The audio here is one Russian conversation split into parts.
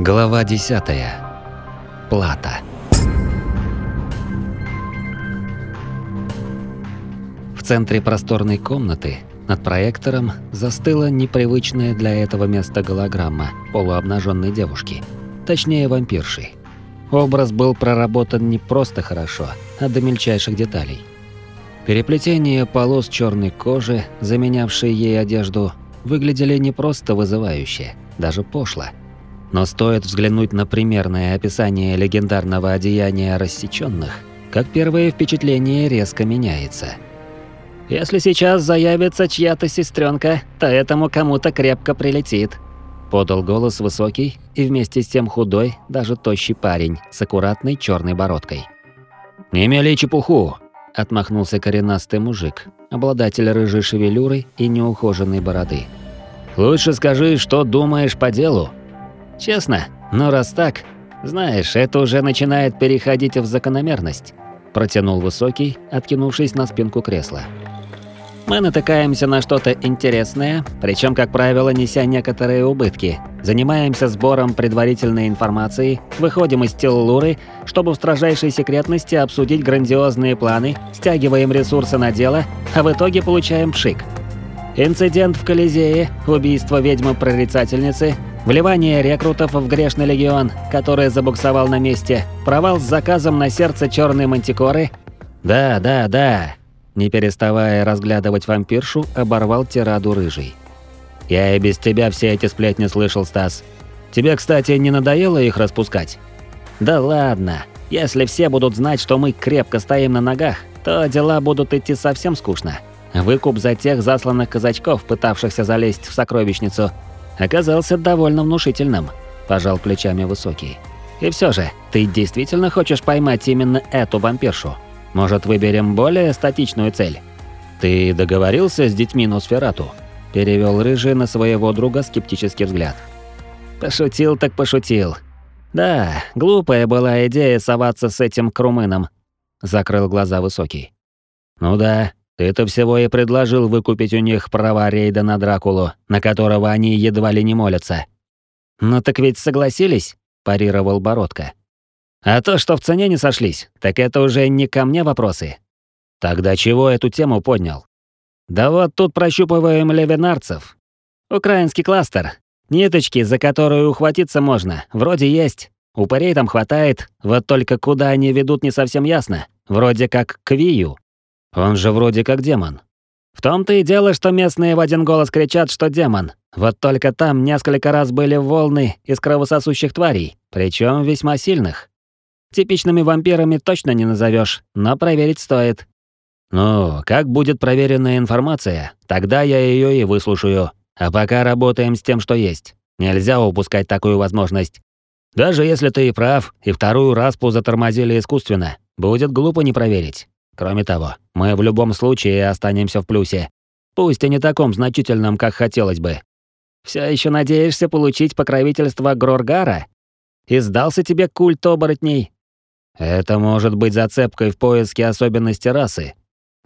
Глава 10. Плата. В центре просторной комнаты над проектором застыла непривычная для этого места голограмма полуобнаженной девушки, точнее вампирши. Образ был проработан не просто хорошо, а до мельчайших деталей. Переплетение полос черной кожи, заменявшей ей одежду, выглядели не просто вызывающе, даже пошло – но стоит взглянуть на примерное описание легендарного одеяния рассеченных, как первое впечатление резко меняется. «Если сейчас заявится чья-то сестренка, то этому кому-то крепко прилетит», – подал голос высокий и вместе с тем худой, даже тощий парень с аккуратной черной бородкой. «Не мели чепуху!» – отмахнулся коренастый мужик, обладатель рыжей шевелюры и неухоженной бороды. «Лучше скажи, что думаешь по делу». Честно, но раз так, знаешь, это уже начинает переходить в закономерность, протянул высокий, откинувшись на спинку кресла. Мы натыкаемся на что-то интересное, причем, как правило, неся некоторые убытки. Занимаемся сбором предварительной информации, выходим из Теллуры, чтобы в строжайшей секретности обсудить грандиозные планы, стягиваем ресурсы на дело, а в итоге получаем пшик. Инцидент в Колизее, убийство ведьмы-прорицательницы, Вливание рекрутов в грешный легион, который забуксовал на месте, провал с заказом на сердце черной мантикоры. Да, да, да. Не переставая разглядывать вампиршу, оборвал тираду рыжий. Я и без тебя все эти сплетни слышал, Стас. Тебе, кстати, не надоело их распускать? Да ладно. Если все будут знать, что мы крепко стоим на ногах, то дела будут идти совсем скучно. Выкуп за тех засланных казачков, пытавшихся залезть в сокровищницу – оказался довольно внушительным, пожал плечами высокий. И все же, ты действительно хочешь поймать именно эту вампиршу? Может, выберем более статичную цель? Ты договорился с детьми Носферату? Перевел рыжий на своего друга скептический взгляд. Пошутил так пошутил. Да, глупая была идея соваться с этим крумыном. Закрыл глаза высокий. Ну да, ты-то всего и предложил выкупить у них права рейда на Дракулу, на которого они едва ли не молятся. «Ну так ведь согласились?» – парировал Бородка. «А то, что в цене не сошлись, так это уже не ко мне вопросы». «Тогда чего эту тему поднял?» «Да вот тут прощупываем левинарцев. Украинский кластер. Ниточки, за которую ухватиться можно, вроде есть. Упырей там хватает, вот только куда они ведут не совсем ясно. Вроде как к Вию. Он же вроде как демон. В том-то и дело, что местные в один голос кричат, что демон. Вот только там несколько раз были волны из кровососущих тварей, причем весьма сильных. Типичными вампирами точно не назовешь, но проверить стоит. Ну, как будет проверенная информация, тогда я ее и выслушаю. А пока работаем с тем, что есть. Нельзя упускать такую возможность. Даже если ты и прав, и вторую распу затормозили искусственно, будет глупо не проверить. Кроме того, мы в любом случае останемся в плюсе. Пусть и не таком значительном, как хотелось бы. Все еще надеешься получить покровительство Гроргара? И сдался тебе культ оборотней? Это может быть зацепкой в поиске особенностей расы.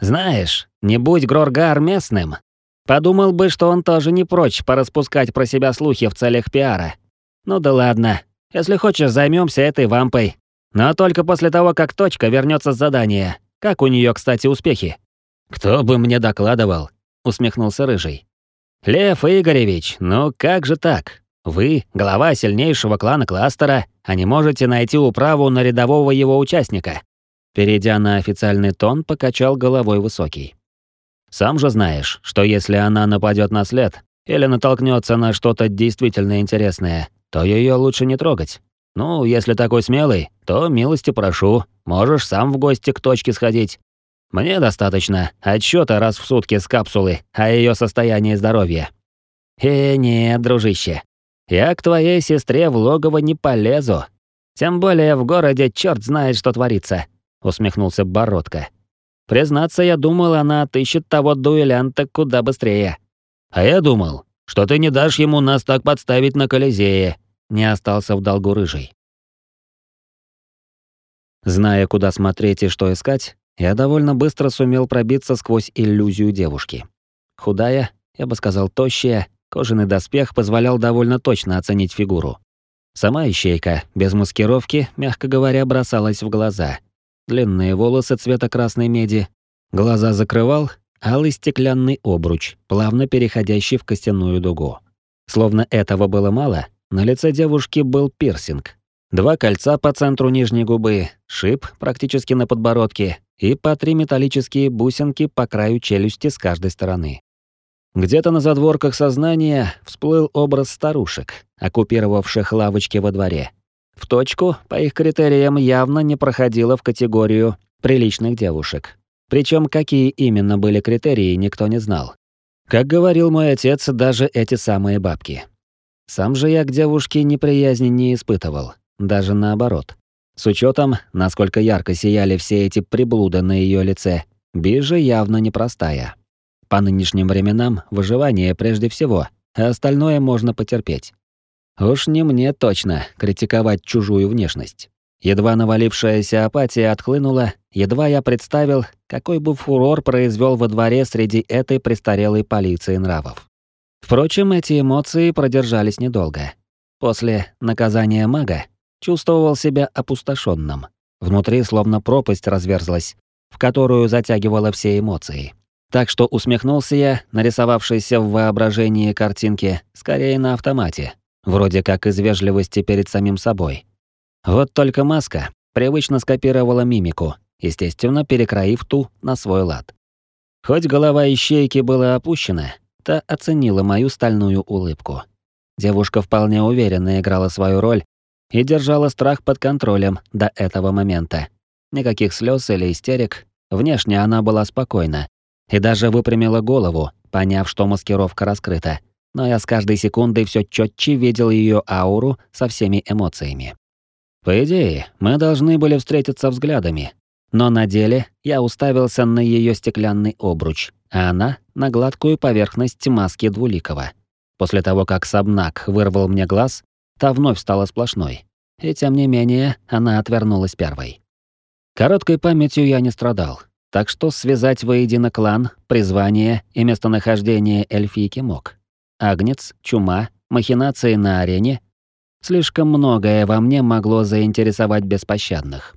Знаешь, не будь Гроргар местным, подумал бы, что он тоже не прочь пораспускать про себя слухи в целях пиара. Ну да ладно, если хочешь, займемся этой вампой. Но только после того, как точка вернется с задания. Как у нее, кстати, успехи? Кто бы мне докладывал? усмехнулся рыжий. Лев Игоревич, ну как же так? Вы глава сильнейшего клана кластера, а не можете найти управу на рядового его участника. Перейдя на официальный тон, покачал головой высокий. Сам же знаешь, что если она нападет на след или натолкнется на что-то действительно интересное, то ее лучше не трогать. Ну, если такой смелый, то милости прошу, можешь сам в гости к точке сходить. Мне достаточно отчета раз в сутки с капсулы о ее состоянии здоровья. Э, нет, дружище, я к твоей сестре в логово не полезу. Тем более в городе черт знает, что творится, усмехнулся Бородка. Признаться, я думал, она отыщет того дуэлянта куда быстрее. А я думал, что ты не дашь ему нас так подставить на Колизее, не остался в долгу рыжий. Зная, куда смотреть и что искать, я довольно быстро сумел пробиться сквозь иллюзию девушки. Худая, я бы сказал тощая, кожаный доспех позволял довольно точно оценить фигуру. Сама ищейка, без маскировки, мягко говоря, бросалась в глаза. Длинные волосы цвета красной меди, глаза закрывал алый стеклянный обруч, плавно переходящий в костяную дугу. Словно этого было мало, на лице девушки был пирсинг. Два кольца по центру нижней губы, шип практически на подбородке и по три металлические бусинки по краю челюсти с каждой стороны. Где-то на задворках сознания всплыл образ старушек, оккупировавших лавочки во дворе. В точку, по их критериям, явно не проходила в категорию приличных девушек. Причем какие именно были критерии, никто не знал. Как говорил мой отец, даже эти самые бабки. Сам же я к девушке неприязни не испытывал, даже наоборот. С учетом, насколько ярко сияли все эти приблуды на ее лице, Бижа явно непростая. По нынешним временам выживание прежде всего, а остальное можно потерпеть. Уж не мне точно критиковать чужую внешность. Едва навалившаяся апатия отхлынула, едва я представил, какой бы фурор произвел во дворе среди этой престарелой полиции нравов. Впрочем, эти эмоции продержались недолго. После наказания мага чувствовал себя опустошенным. Внутри словно пропасть разверзлась, в которую затягивала все эмоции. Так что усмехнулся я, нарисовавшейся в воображении картинки, скорее на автомате, вроде как из вежливости перед самим собой. Вот только маска привычно скопировала мимику, естественно, перекроив ту на свой лад. Хоть голова ищейки была опущена, та оценила мою стальную улыбку. Девушка вполне уверенно играла свою роль и держала страх под контролем до этого момента. Никаких слез или истерик, внешне она была спокойна, и даже выпрямила голову, поняв, что маскировка раскрыта. Но я с каждой секундой все четче видел ее ауру со всеми эмоциями. По идее, мы должны были встретиться взглядами, но на деле я уставился на ее стеклянный обруч, а она на гладкую поверхность маски двуликого. После того, как Сабнак вырвал мне глаз, та вновь стала сплошной. И тем не менее, она отвернулась первой. Короткой памятью я не страдал, так что связать воедино клан, призвание и местонахождение эльфийки мог. Агнец, чума, махинации на арене. Слишком многое во мне могло заинтересовать беспощадных.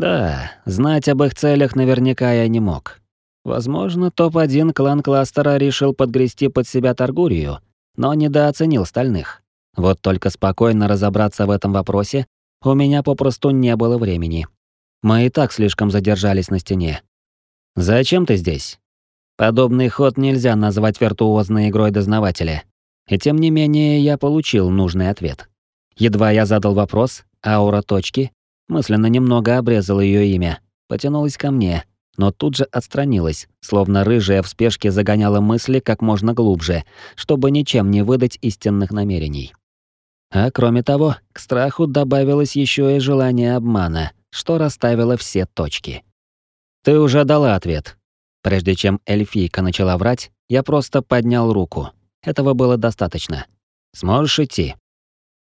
Да, знать об их целях наверняка я не мог. Возможно, топ-1 клан кластера решил подгрести под себя Таргурию, но недооценил стальных. Вот только спокойно разобраться в этом вопросе у меня попросту не было времени. Мы и так слишком задержались на стене, «Зачем ты здесь?» Подобный ход нельзя назвать виртуозной игрой дознавателя. И тем не менее я получил нужный ответ. Едва я задал вопрос, аура точки, мысленно немного обрезал ее имя, потянулась ко мне, но тут же отстранилась, словно рыжая в спешке загоняла мысли как можно глубже, чтобы ничем не выдать истинных намерений. А кроме того, к страху добавилось еще и желание обмана, что расставило все точки. Ты уже дала ответ. Прежде чем эльфийка начала врать, я просто поднял руку. Этого было достаточно. Сможешь идти.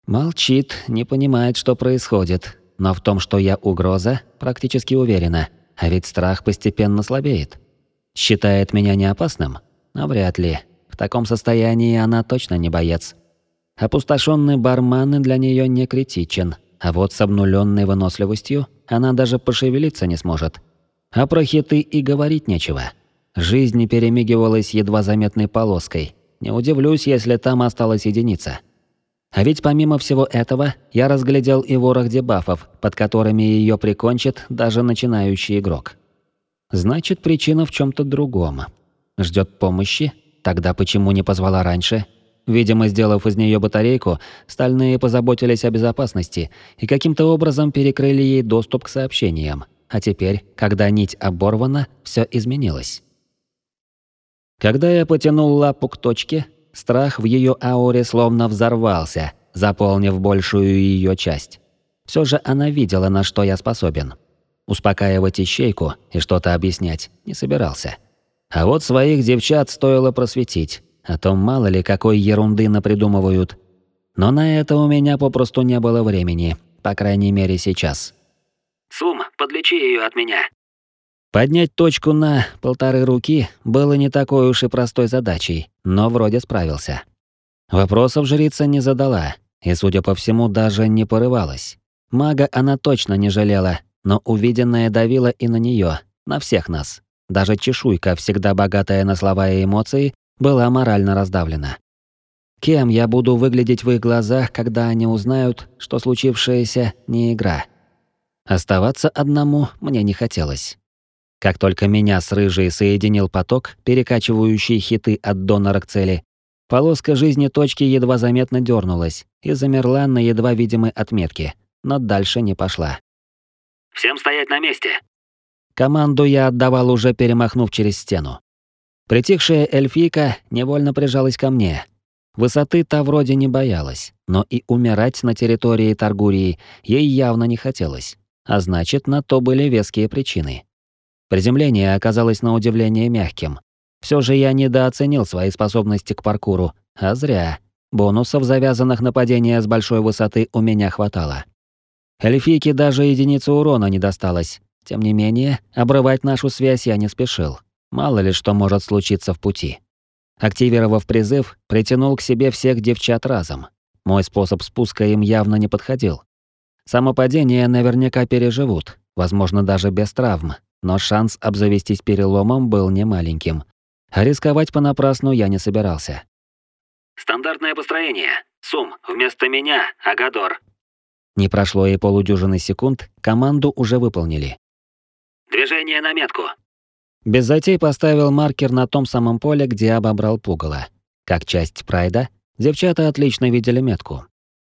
Молчит, не понимает, что происходит, но в том, что я угроза, практически уверена. А ведь страх постепенно слабеет. Считает меня не опасным? Навряд ли. В таком состоянии она точно не боец. Опустошенный бармен для нее не критичен, а вот с обнуленной выносливостью она даже пошевелиться не сможет. А про хиты и говорить нечего. Жизнь перемигивалась едва заметной полоской. Не удивлюсь, если там осталась единица. А ведь помимо всего этого, я разглядел и ворох дебафов, под которыми ее прикончит даже начинающий игрок. Значит, причина в чем то другом. Ждет помощи? Тогда почему не позвала раньше? Видимо, сделав из нее батарейку, стальные позаботились о безопасности и каким-то образом перекрыли ей доступ к сообщениям. А теперь, когда нить оборвана, все изменилось. Когда я потянул лапу к точке, страх в ее ауре словно взорвался, заполнив большую ее часть. Все же она видела, на что я способен. Успокаивать ищейку и что-то объяснять не собирался. А вот своих девчат стоило просветить, а то мало ли какой ерунды напридумывают. Но на это у меня попросту не было времени, по крайней мере сейчас. Сум, подлечи ее от меня. Поднять точку на полторы руки было не такой уж и простой задачей, но вроде справился. Вопросов жрица не задала, И, судя по всему, даже не порывалась. Мага она точно не жалела, но увиденное давило и на нее, на всех нас. Даже чешуйка, всегда богатая на слова и эмоции, была морально раздавлена. Кем я буду выглядеть в их глазах, когда они узнают, что случившееся не игра? Оставаться одному мне не хотелось. Как только меня с рыжей соединил поток, перекачивающий хиты от донора к цели, полоска жизни точки едва заметно дернулась и замерла на едва видимой отметке, но дальше не пошла. «Всем стоять на месте!» Команду я отдавал уже перемахнув через стену. Притихшая эльфийка невольно прижалась ко мне. Высоты та вроде не боялась, но и умирать на территории Таргурии ей явно не хотелось. А значит, на то были веские причины. Приземление оказалось на удивление мягким. Все же я недооценил свои способности к паркуру, а зря. Бонусов, завязанных на падение с большой высоты, у меня хватало. Эльфийке даже единицы урона не досталось. Тем не менее, обрывать нашу связь я не спешил. Мало ли что может случиться в пути. Активировав призыв, притянул к себе всех девчат разом. Мой способ спуска им явно не подходил. Само падение наверняка переживут, возможно, даже без травм, но шанс обзавестись переломом был немаленьким. А рисковать понапрасну я не собирался. «Стандартное построение. Сум, вместо меня — Агадор. Не прошло и полудюжины секунд, команду уже выполнили. «Движение на метку». Без затей поставил маркер на том самом поле, где обобрал пугало. Как часть прайда, девчата отлично видели метку.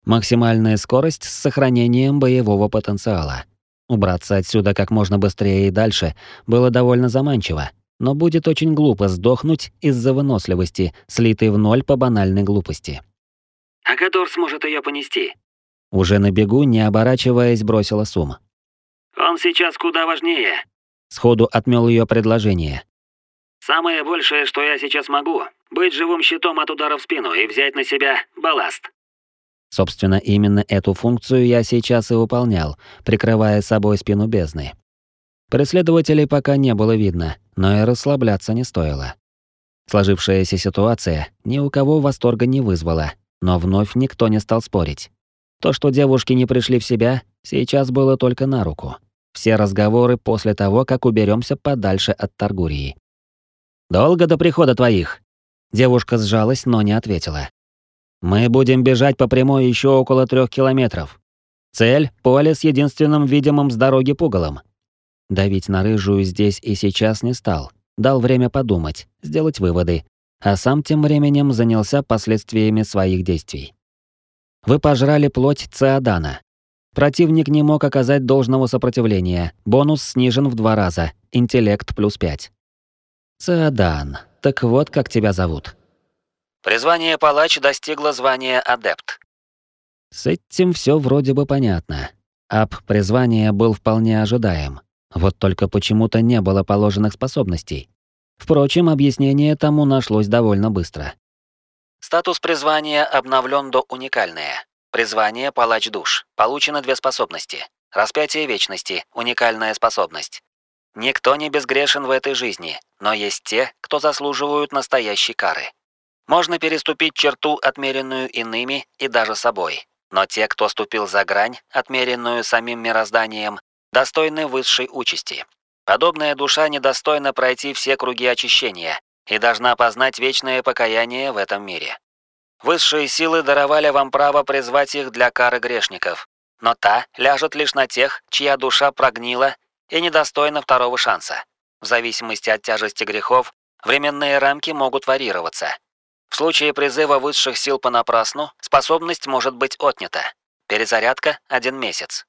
Максимальная скорость с сохранением боевого потенциала. Убраться отсюда как можно быстрее и дальше было довольно заманчиво, но будет очень глупо сдохнуть из-за выносливости, слитой в ноль по банальной глупости. «Агадор сможет ее понести», уже на бегу, не оборачиваясь, бросила сумма. «Он сейчас куда важнее», — сходу отмел ее предложение. «Самое большее, что я сейчас могу, быть живым щитом от удара в спину и взять на себя балласт». Собственно, именно эту функцию я сейчас и выполнял, прикрывая собой спину бездны. Преследователей пока не было видно, но и расслабляться не стоило. Сложившаяся ситуация ни у кого восторга не вызвала, но вновь никто не стал спорить. То, что девушки не пришли в себя, сейчас было только на руку. Все разговоры после того, как уберемся подальше от Таргурии. «Долго до прихода твоих?» Девушка сжалась, но не ответила. «Мы будем бежать по прямой еще около трех километров. Цель — поле с единственным видимым с дороги пугалом». Давить на рыжую здесь и сейчас не стал. Дал время подумать, сделать выводы, а сам тем временем занялся последствиями своих действий. Вы пожрали плоть Цеодана. Противник не мог оказать должного сопротивления. Бонус снижен в два раза. Интеллект плюс пять. Цеодан. Так вот, как тебя зовут. Призвание палач достигло звания адепт. С этим все вроде бы понятно. Ап призвания был вполне ожидаем. Вот только почему-то не было положенных способностей. Впрочем, объяснение тому нашлось довольно быстро. Статус призвания обновлен до уникальное. Призвание Палач душ. Получено две способности. Распятие вечности уникальная способность. Никто не безгрешен в этой жизни, но есть те, кто заслуживают настоящей кары. Можно переступить черту, отмеренную иными и даже собой. Но те, кто ступил за грань, отмеренную самим мирозданием, достойны высшей участи. Подобная душа недостойна пройти все круги очищения, и должна познать вечное покаяние в этом мире. Высшие силы даровали вам право призвать их для кары грешников, но та ляжет лишь на тех, чья душа прогнила и недостойна второго шанса. В зависимости от тяжести грехов, временные рамки могут варьироваться. В случае призыва высших сил понапрасну, способность может быть отнята. Перезарядка – один месяц.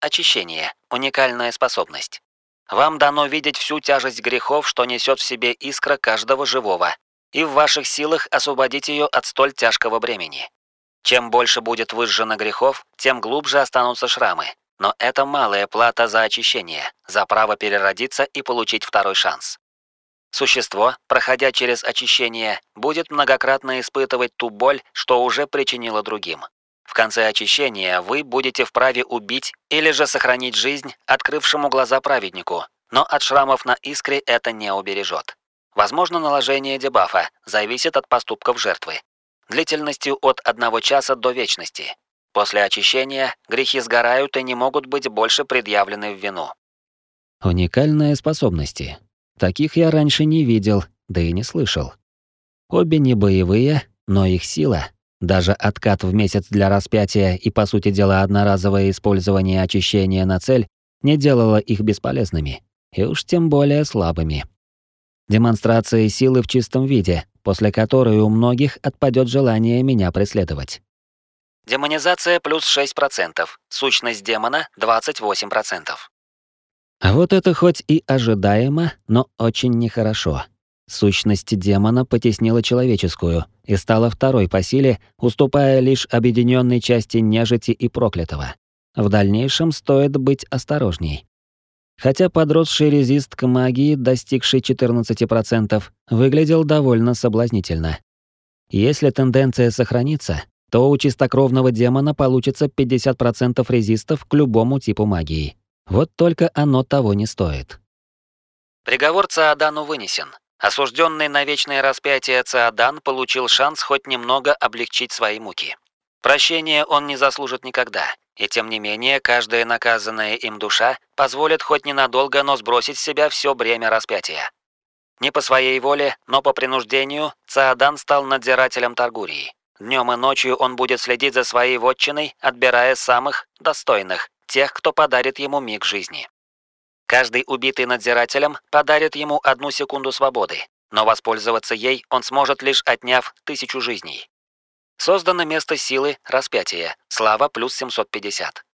Очищение – уникальная способность. Вам дано видеть всю тяжесть грехов, что несет в себе искра каждого живого, и в ваших силах освободить ее от столь тяжкого бремени. Чем больше будет выжжено грехов, тем глубже останутся шрамы. Но это малая плата за очищение, за право переродиться и получить второй шанс. Существо, проходя через очищение, будет многократно испытывать ту боль, что уже причинило другим. В конце очищения вы будете вправе убить или же сохранить жизнь открывшему глаза праведнику, но от шрамов на искре это не убережет. Возможно наложение дебафа, зависит от поступков жертвы. длительностью от 1 часа до вечности. После очищения грехи сгорают и не могут быть больше предъявлены в вину. Уникальные способности. Таких я раньше не видел, да и не слышал. Обе не боевые, но их сила, даже откат в месяц для распятия и, по сути дела, одноразовое использование очищения на цель, не делало их бесполезными, и уж тем более слабыми. Демонстрация силы в чистом виде, после которой у многих отпадет желание меня преследовать. Демонизация плюс 6%, сущность демона 28%. А вот это хоть и ожидаемо, но очень нехорошо. Сущность демона потеснила человеческую и стала второй по силе, уступая лишь объединенной части нежити и проклятого. В дальнейшем стоит быть осторожней. Хотя подросший резист к магии, достигший 14%, выглядел довольно соблазнительно. Если тенденция сохранится, то у чистокровного демона получится 50% резистов к любому типу магии. Вот только оно того не стоит. Приговор Цаадану вынесен. Осужденный на вечное распятие Цаадан получил шанс хоть немного облегчить свои муки. Прощения он не заслужит никогда, и тем не менее каждая наказанная им душа позволит хоть ненадолго, но сбросить с себя все бремя распятия. Не по своей воле, но по принуждению Цаадан стал надзирателем Таргурии. Днем и ночью он будет следить за своей вотчиной, отбирая самых достойных, тех, кто подарит ему миг жизни. Каждый убитый надзирателем подарит ему одну секунду свободы, но воспользоваться ей он сможет лишь отняв тысячу жизней. Создано место силы распятия, слава плюс 750.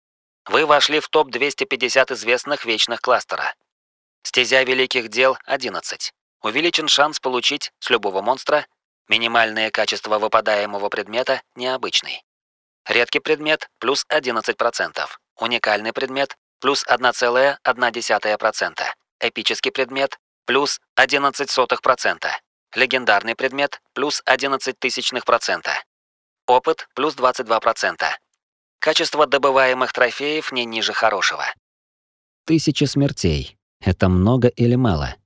Вы вошли в топ-250 известных вечных кластера. Стезя великих дел 11. Увеличен шанс получить с любого монстра минимальное качество выпадаемого предмета необычный. Редкий предмет плюс 11%. Уникальный предмет плюс 1,1%. Эпический предмет плюс 11%. Легендарный предмет плюс 11 тысячных процента. Опыт плюс 22%. Качество добываемых трофеев не ниже хорошего. Тысяча смертей. Это много или мало?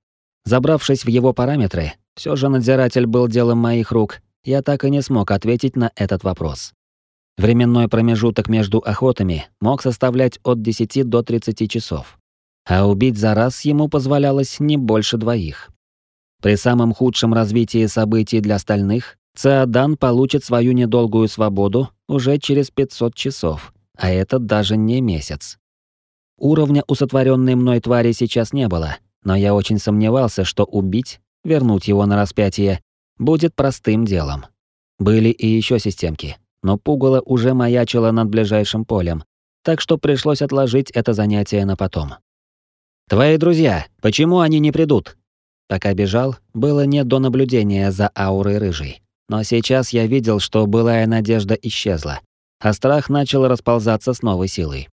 Забравшись в его параметры, все же надзиратель был делом моих рук, я так и не смог ответить на этот вопрос. Временной промежуток между охотами мог составлять от 10 до 30 часов. А убить за раз ему позволялось не больше двоих. При самом худшем развитии событий для остальных, Цеодан получит свою недолгую свободу уже через 500 часов, а это даже не месяц. Уровня у сотворенной мной твари сейчас не было, но я очень сомневался, что убить, вернуть его на распятие, будет простым делом. Были и еще системки, но пугало уже маячило над ближайшим полем, так что пришлось отложить это занятие на потом. «Твои друзья, почему они не придут?» Пока бежал, было не до наблюдения за аурой рыжей. Но сейчас я видел, что былая надежда исчезла, а страх начал расползаться с новой силой.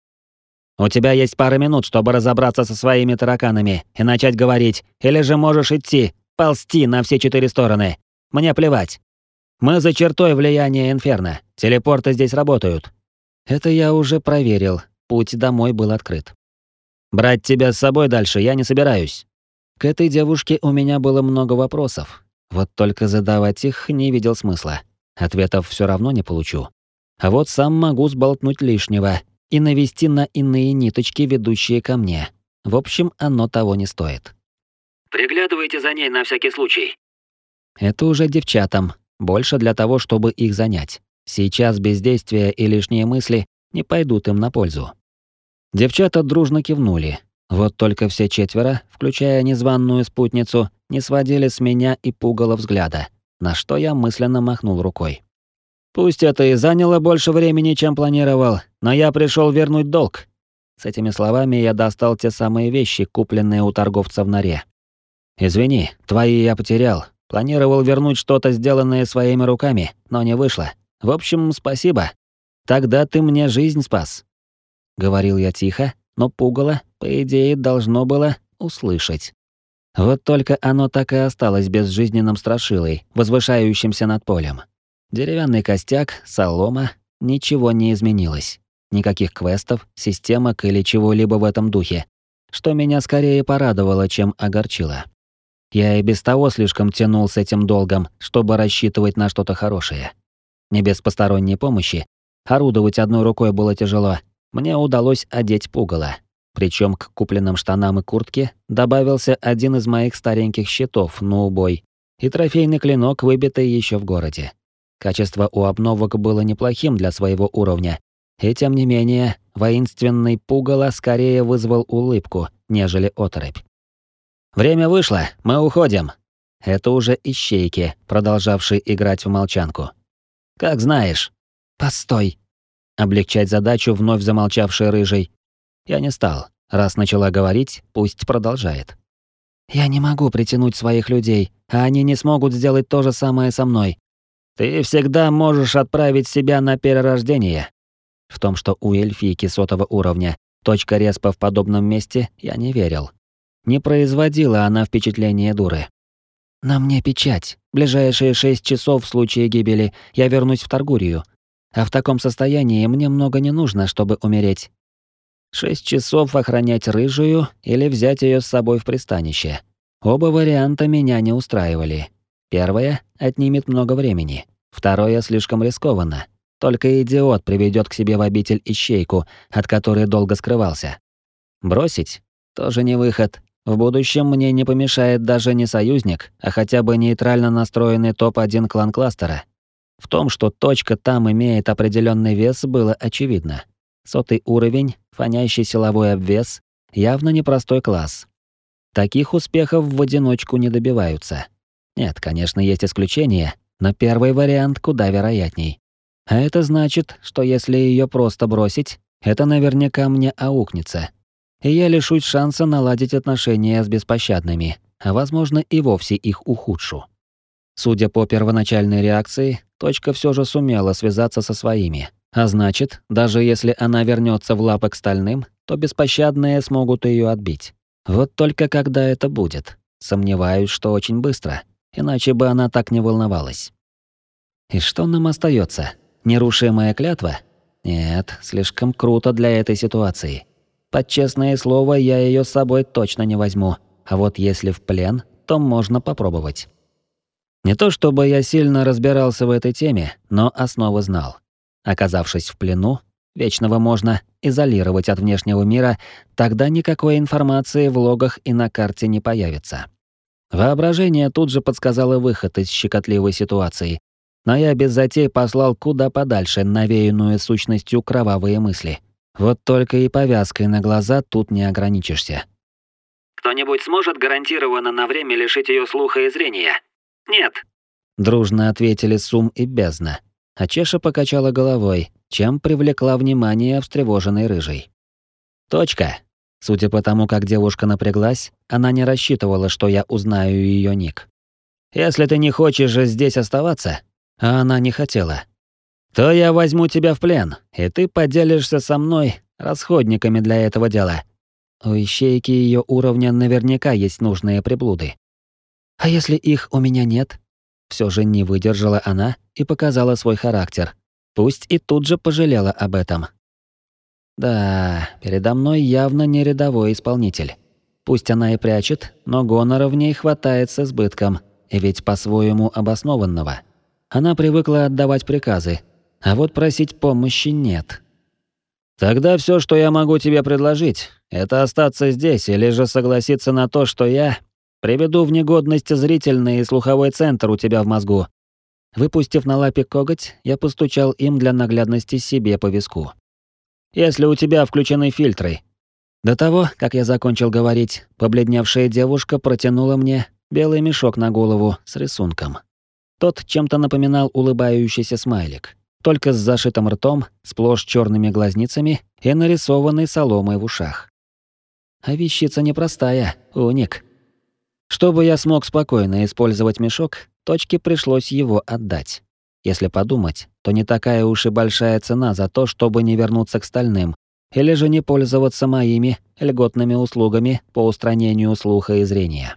«У тебя есть пара минут, чтобы разобраться со своими тараканами и начать говорить, или же можешь идти, ползти на все четыре стороны. Мне плевать. Мы за чертой влияния Инферно. Телепорты здесь работают. Это я уже проверил. Путь домой был открыт. Брать тебя с собой дальше я не собираюсь. К этой девушке у меня было много вопросов. Вот только задавать их не видел смысла. Ответов все равно не получу. А вот сам могу сболтнуть лишнего и навести на иные ниточки, ведущие ко мне. В общем, оно того не стоит. Приглядывайте за ней на всякий случай. Это уже девчатам, больше для того, чтобы их занять. Сейчас бездействие и лишние мысли не пойдут им на пользу. Девчата дружно кивнули. Вот только все четверо, включая незваную спутницу, не сводили с меня и пугало взгляда, на что я мысленно махнул рукой. Пусть это и заняло больше времени, чем планировал, но я пришел вернуть долг. С этими словами я достал те самые вещи, купленные у торговца в норе. Извини, твои я потерял, Планировал вернуть что-то, сделанное своими руками, но не вышло. В общем, спасибо. Тогда ты мне жизнь спас. Говорил я тихо, но пугало, по идее, должно было услышать. Вот только оно так и осталось безжизненным страшилой, возвышающимся над полем. Деревянный костяк, солома, ничего не изменилось. Никаких квестов, системок или чего-либо в этом духе, что меня скорее порадовало, чем огорчило. Я и без того слишком тянул с этим долгом, чтобы рассчитывать на что-то хорошее. Не без посторонней помощи. Орудовать одной рукой было тяжело. Мне удалось одеть пугало. Причем к купленным штанам и куртке добавился один из моих стареньких щитов на убой и трофейный клинок, выбитый еще в городе. Качество у обновок было неплохим для своего уровня, и тем не менее, воинственный пугало скорее вызвал улыбку, нежели оторопь. «Время вышло, мы уходим!» Это уже ищейки, продолжавшие играть в молчанку. «Как знаешь». «Постой!» Облегчать задачу вновь замолчавший рыжий. Я не стал. Раз начала говорить, пусть продолжает. «Я не могу притянуть своих людей, а они не смогут сделать то же самое со мной. Ты всегда можешь отправить себя на перерождение. В том, что у эльфийки сотого уровня точка респа в подобном месте, я не верил. Не производила она впечатления дуры. «На мне печать. Ближайшие шесть часов в случае гибели я вернусь в Таргурию. А в таком состоянии мне много не нужно, чтобы умереть. Шесть часов охранять рыжую или взять ее с собой в пристанище. Оба варианта меня не устраивали. Первое отнимет много времени. Второе слишком рискованно. Только идиот приведет к себе в обитель ищейку, от которой долго скрывался. Бросить? Тоже не выход. В будущем мне не помешает даже не союзник, а хотя бы нейтрально настроенный топ-1 клан кластера. В том, что точка там имеет определенный вес, было очевидно. Сотый уровень, фонящий силовой обвес, явно непростой класс. Таких успехов в одиночку не добиваются. Нет, конечно, есть исключения, но первый вариант куда вероятней. А это значит, что если ее просто бросить, это наверняка мне аукнется. И я лишусь шанса наладить отношения с беспощадными, а возможно и вовсе их ухудшу. Судя по первоначальной реакции, точка все же сумела связаться со своими. А значит, даже если она вернется в лапы к стальным, то беспощадные смогут ее отбить. Вот только когда это будет? Сомневаюсь, что очень быстро иначе бы она так не волновалась. И что нам остается? Нерушимая клятва? Нет, слишком круто для этой ситуации. Под честное слово, я ее с собой точно не возьму. А вот если в плен, то можно попробовать. Не то чтобы я сильно разбирался в этой теме, но основы знал. Оказавшись в плену, Вечного можно изолировать от внешнего мира, тогда никакой информации в логах и на карте не появится. Воображение тут же подсказало выход из щекотливой ситуации, но я без затей послал куда подальше навеянную сущностью кровавые мысли. Вот только и повязкой на глаза тут не ограничишься. «Кто-нибудь сможет гарантированно на время лишить ее слуха и зрения?» «Нет». Дружно ответили Сум и Бездна. А Чеша покачала головой, чем привлекла внимание встревоженной рыжей. «Точка. Судя по тому, как девушка напряглась, она не рассчитывала, что я узнаю ее ник. «Если ты не хочешь же здесь оставаться», а она не хотела, «то я возьму тебя в плен, и ты поделишься со мной расходниками для этого дела». У ищейки ее уровня наверняка есть нужные приблуды. «А если их у меня нет?» Все же не выдержала она и показала свой характер. Пусть и тут же пожалела об этом. Да, передо мной явно не рядовой исполнитель. Пусть она и прячет, но гонора в ней хватает с избытком, ведь по-своему обоснованного. Она привыкла отдавать приказы, а вот просить помощи нет. Тогда все, что я могу тебе предложить, это остаться здесь или же согласиться на то, что я приведу в негодность зрительный и слуховой центр у тебя в мозгу. Выпустив на лапе коготь, я постучал им для наглядности себе по виску если у тебя включены фильтры». До того, как я закончил говорить, побледневшая девушка протянула мне белый мешок на голову с рисунком. Тот чем-то напоминал улыбающийся смайлик, только с зашитым ртом, сплошь черными глазницами и нарисованной соломой в ушах. А вещица непростая, уник. Чтобы я смог спокойно использовать мешок, точке пришлось его отдать. Если подумать, то не такая уж и большая цена за то, чтобы не вернуться к стальным, или же не пользоваться моими льготными услугами по устранению слуха и зрения.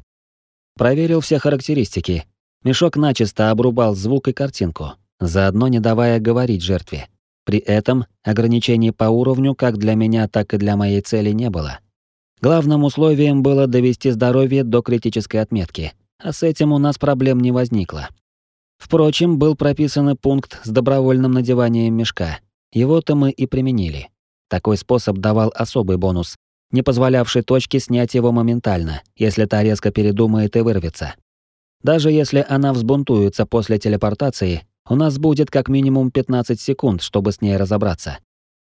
Проверил все характеристики. Мешок начисто обрубал звук и картинку, заодно не давая говорить жертве. При этом ограничений по уровню как для меня, так и для моей цели не было. Главным условием было довести здоровье до критической отметки, а с этим у нас проблем не возникло. Впрочем, был прописан и пункт с добровольным надеванием мешка. Его-то мы и применили. Такой способ давал особый бонус, не позволявший точке снять его моментально, если та резко передумает и вырвется. Даже если она взбунтуется после телепортации, у нас будет как минимум 15 секунд, чтобы с ней разобраться.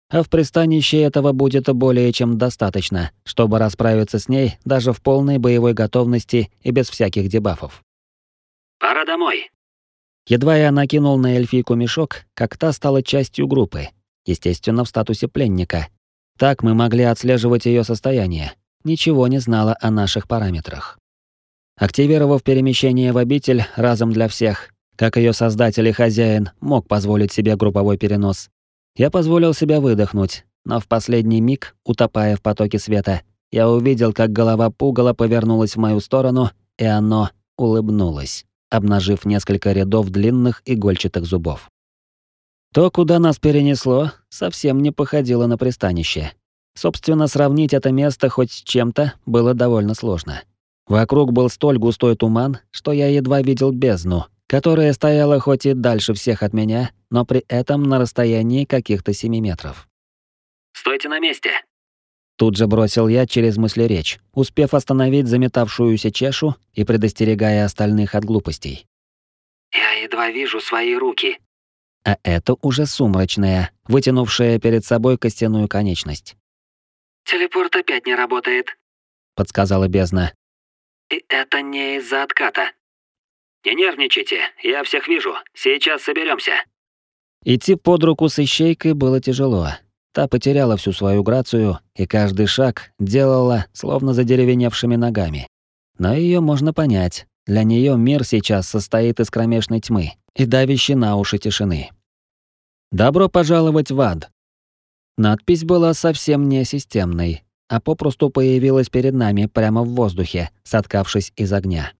А в пристанище этого будет более чем достаточно, чтобы расправиться с ней даже в полной боевой готовности и без всяких дебафов. «Пора домой», Едва я накинул на эльфийку мешок, как та стала частью группы, естественно, в статусе пленника. Так мы могли отслеживать ее состояние. Ничего не знала о наших параметрах. Активировав перемещение в обитель разом для всех, как ее создатель и хозяин мог позволить себе групповой перенос, я позволил себя выдохнуть, но в последний миг, утопая в потоке света, я увидел, как голова пугала повернулась в мою сторону, и оно улыбнулось обнажив несколько рядов длинных игольчатых зубов. То, куда нас перенесло, совсем не походило на пристанище. Собственно, сравнить это место хоть с чем-то было довольно сложно. Вокруг был столь густой туман, что я едва видел бездну, которая стояла хоть и дальше всех от меня, но при этом на расстоянии каких-то семи метров. «Стойте на месте!» Тут же бросил я через мыслеречь, успев остановить заметавшуюся чешу и предостерегая остальных от глупостей. «Я едва вижу свои руки». А это уже сумрачная, вытянувшая перед собой костяную конечность. «Телепорт опять не работает», — подсказала бездна. «И это не из-за отката». «Не нервничайте, я всех вижу. Сейчас соберемся. Идти под руку с ищейкой было тяжело. Та потеряла всю свою грацию и каждый шаг делала словно задеревеневшими ногами. Но ее можно понять. Для нее мир сейчас состоит из кромешной тьмы и давящей на уши тишины. «Добро пожаловать в ад!» Надпись была совсем не системной, а попросту появилась перед нами прямо в воздухе, соткавшись из огня.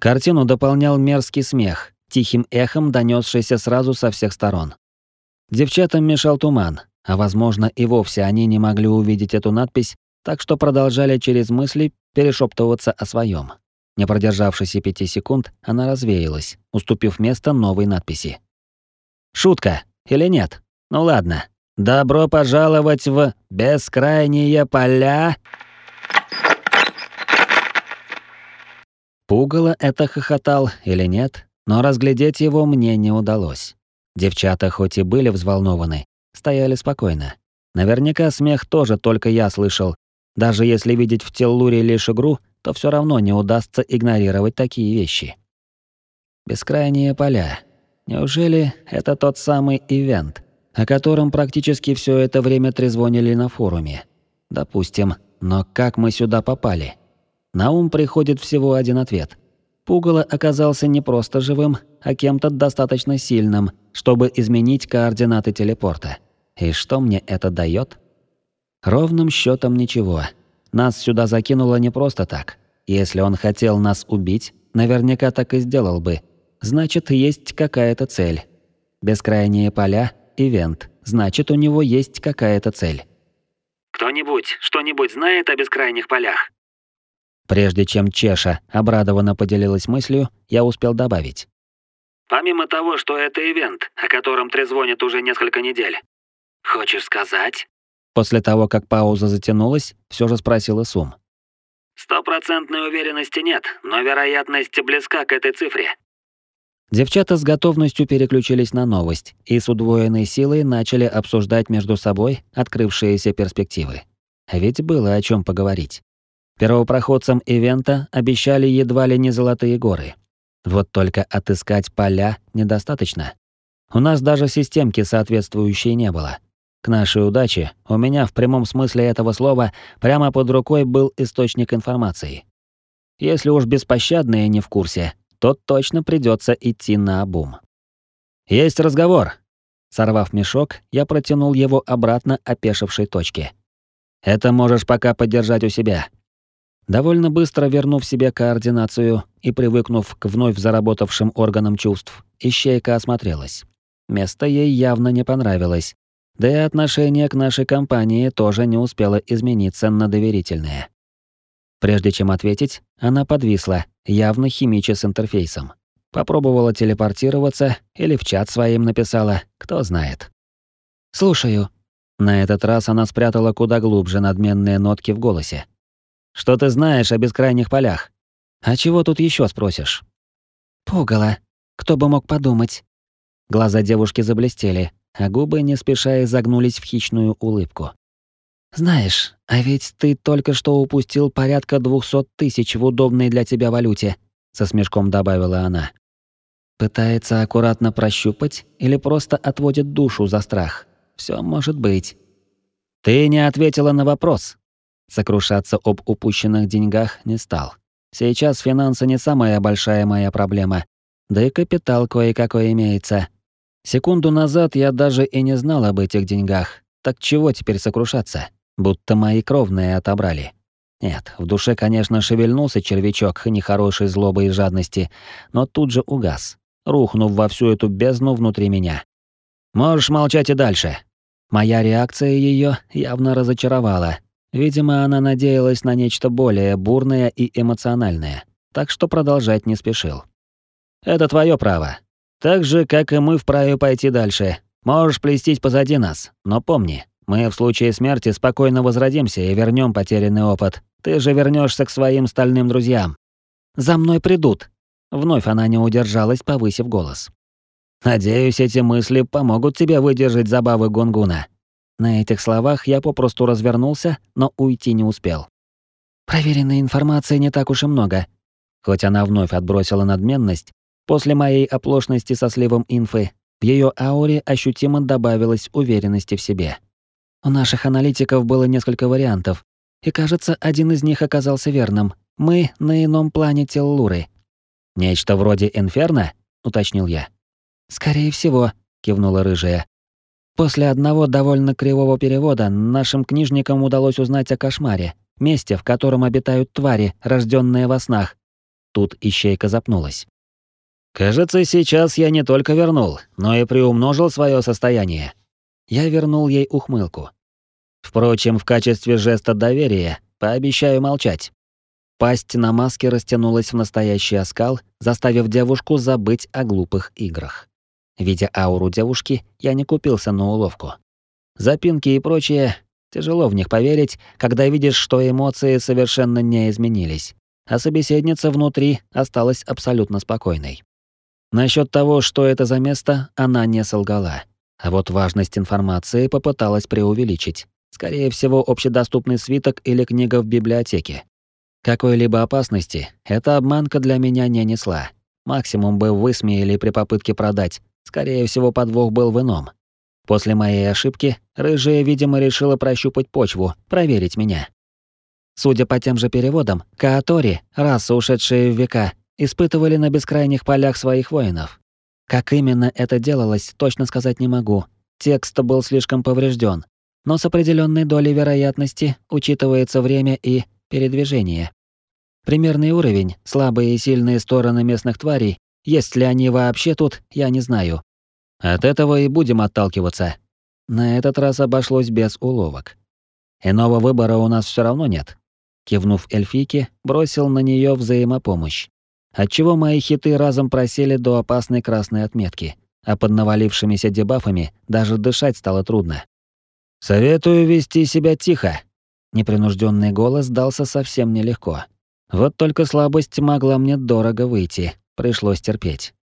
Картину дополнял мерзкий смех, тихим эхом донесшийся сразу со всех сторон. Девчатам мешал туман, а возможно и вовсе они не могли увидеть эту надпись, так что продолжали через мысли перешептываться о своем. Не продержавшись и пяти секунд, она развеялась, уступив место новой надписи. «Шутка, или нет? Ну ладно. Добро пожаловать в бескрайние поля...» Пугало это хохотал или нет, но разглядеть его мне не удалось. Девчата хоть и были взволнованы, стояли спокойно. Наверняка смех тоже только я слышал. Даже если видеть в Теллуре лишь игру, то все равно не удастся игнорировать такие вещи. Бескрайние поля. Неужели это тот самый ивент, о котором практически все это время трезвонили на форуме? Допустим, но как мы сюда попали? На ум приходит всего один ответ. Пугало оказался не просто живым, а кем-то достаточно сильным, чтобы изменить координаты телепорта. И что мне это дает? Ровным счетом ничего. Нас сюда закинуло не просто так. Если он хотел нас убить, наверняка так и сделал бы. Значит, есть какая-то цель. Бескрайние поля – ивент. Значит, у него есть какая-то цель. «Кто-нибудь что-нибудь знает о бескрайних полях?» Прежде чем Чеша обрадованно поделилась мыслью, я успел добавить. «Помимо того, что это ивент, о котором трезвонят уже несколько недель, «Хочешь сказать?» После того, как пауза затянулась, все же спросила Сум. «Стопроцентной уверенности нет, но вероятность близка к этой цифре». Девчата с готовностью переключились на новость и с удвоенной силой начали обсуждать между собой открывшиеся перспективы. Ведь было о чем поговорить. Первопроходцам ивента обещали едва ли не золотые горы. Вот только отыскать поля недостаточно. У нас даже системки соответствующей не было. К нашей удаче, у меня в прямом смысле этого слова прямо под рукой был источник информации. Если уж беспощадные не в курсе, то точно придется идти на обум. «Есть разговор!» Сорвав мешок, я протянул его обратно опешившей точке. «Это можешь пока подержать у себя». Довольно быстро вернув себе координацию и привыкнув к вновь заработавшим органам чувств, ищейка осмотрелась. Место ей явно не понравилось, да и отношение к нашей компании тоже не успело измениться на доверительное. Прежде чем ответить, она подвисла, явно химича с интерфейсом. Попробовала телепортироваться или в чат своим написала, кто знает. «Слушаю». На этот раз она спрятала куда глубже надменные нотки в голосе. «Что ты знаешь о бескрайних полях? А чего тут еще спросишь?» «Пугало. Кто бы мог подумать?» Глаза девушки заблестели, а губы не спеша изогнулись в хищную улыбку. «Знаешь, а ведь ты только что упустил порядка двухсот тысяч в удобной для тебя валюте», со смешком добавила она. Пытается аккуратно прощупать или просто отводит душу за страх. Все может быть. Ты не ответила на вопрос. Сокрушаться об упущенных деньгах не стал. Сейчас финансы не самая большая моя проблема. Да и капитал кое-какой имеется. Секунду назад я даже и не знал об этих деньгах. Так чего теперь сокрушаться? Будто мои кровные отобрали. Нет, в душе, конечно, шевельнулся червячок нехорошей злобы и жадности, но тут же угас, рухнув во всю эту бездну внутри меня. Можешь молчать и дальше. Моя реакция ее явно разочаровала. Видимо, она надеялась на нечто более бурное и эмоциональное, так что продолжать не спешил. Это твое право. Так же, как и мы вправе пойти дальше. Можешь плестись позади нас, но помни, мы в случае смерти спокойно возродимся и вернем потерянный опыт. Ты же вернешься к своим стальным друзьям. За мной придут. Вновь она не удержалась, повысив голос. Надеюсь, эти мысли помогут тебе выдержать забавы Гунгуна. На этих словах я попросту развернулся, но уйти не успел. Проверенной информации не так уж и много. Хоть она вновь отбросила надменность, После моей оплошности со сливом инфы, в ее ауре ощутимо добавилось уверенности в себе. У наших аналитиков было несколько вариантов, и, кажется, один из них оказался верным. Мы на ином плане Теллуры. «Нечто вроде Инферно?» — уточнил я. «Скорее всего», — кивнула рыжая. После одного довольно кривого перевода нашим книжникам удалось узнать о кошмаре, месте, в котором обитают твари, рожденные во снах. Тут ищейка запнулась. Кажется, сейчас я не только вернул, но и приумножил свое состояние. Я вернул ей ухмылку. Впрочем, в качестве жеста доверия пообещаю молчать. Пасть на маске растянулась в настоящий оскал, заставив девушку забыть о глупых играх. Видя ауру девушки, я не купился на уловку. Запинки и прочее, тяжело в них поверить, когда видишь, что эмоции совершенно не изменились, а собеседница внутри осталась абсолютно спокойной. Насчет того, что это за место, она не солгала. А вот важность информации попыталась преувеличить. Скорее всего, общедоступный свиток или книга в библиотеке. Какой-либо опасности эта обманка для меня не несла. Максимум бы высмеяли при попытке продать. Скорее всего, подвох был в ином. После моей ошибки, рыжая, видимо, решила прощупать почву, проверить меня. Судя по тем же переводам, Каатори, раса, ушедшая в века, испытывали на бескрайних полях своих воинов. Как именно это делалось, точно сказать не могу. Текст был слишком поврежден, но с определенной долей вероятности учитывается время и передвижение. Примерный уровень, слабые и сильные стороны местных тварей, есть ли они вообще тут, я не знаю. От этого и будем отталкиваться. На этот раз обошлось без уловок. Иного выбора у нас все равно нет. Кивнув эльфийке, бросил на нее взаимопомощь отчего мои хиты разом просели до опасной красной отметки, а под навалившимися дебафами даже дышать стало трудно. «Советую вести себя тихо», — непринужденный голос дался совсем нелегко. Вот только слабость могла мне дорого выйти, пришлось терпеть.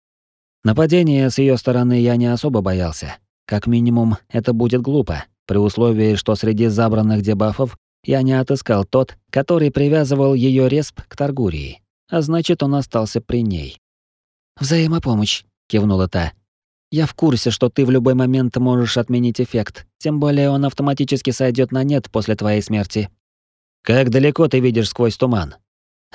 Нападение с ее стороны я не особо боялся. Как минимум, это будет глупо, при условии, что среди забранных дебафов я не отыскал тот, который привязывал ее респ к Таргурии а значит, он остался при ней. «Взаимопомощь», — кивнула та. «Я в курсе, что ты в любой момент можешь отменить эффект, тем более он автоматически сойдет на нет после твоей смерти». «Как далеко ты видишь сквозь туман?»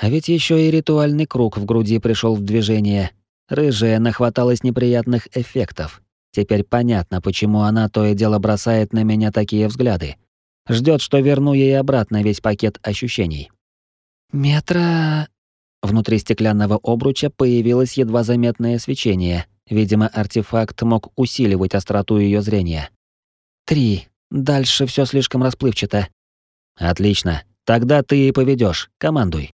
А ведь еще и ритуальный круг в груди пришел в движение. Рыжая нахваталась неприятных эффектов. Теперь понятно, почему она то и дело бросает на меня такие взгляды. Ждет, что верну ей обратно весь пакет ощущений. «Метра...» Внутри стеклянного обруча появилось едва заметное свечение. Видимо, артефакт мог усиливать остроту ее зрения. «Три. Дальше все слишком расплывчато». «Отлично. Тогда ты и поведешь. Командуй».